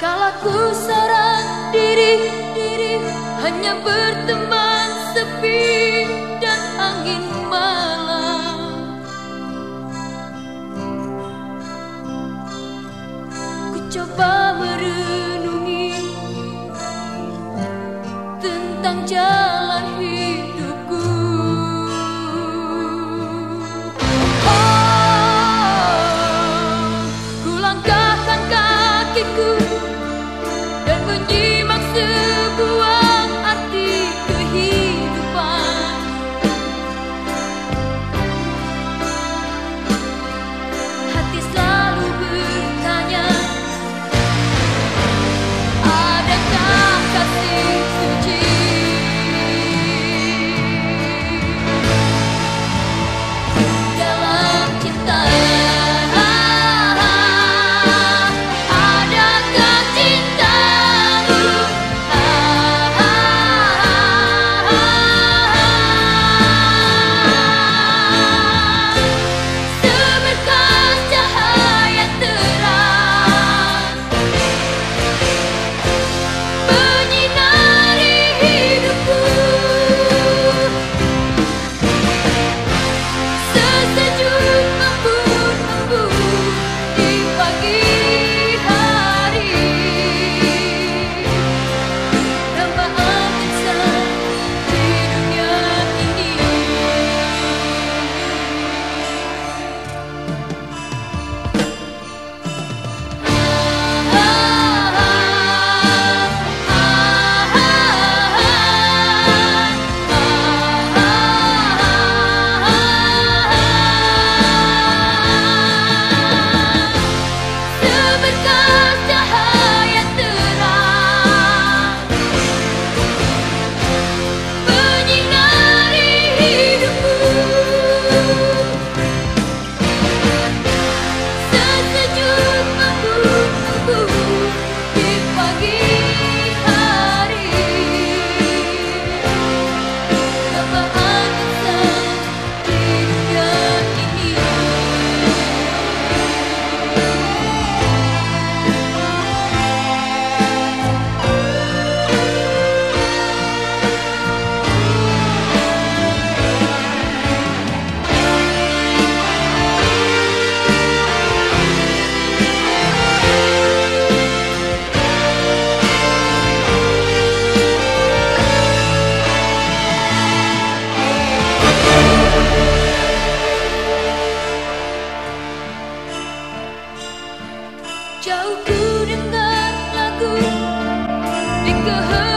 Kalau ku serang diri, diri Hanya berteman sepi dan angin malam. Ku coba merenungi Tentang jalan Jauh ku dengar lagu di keheningan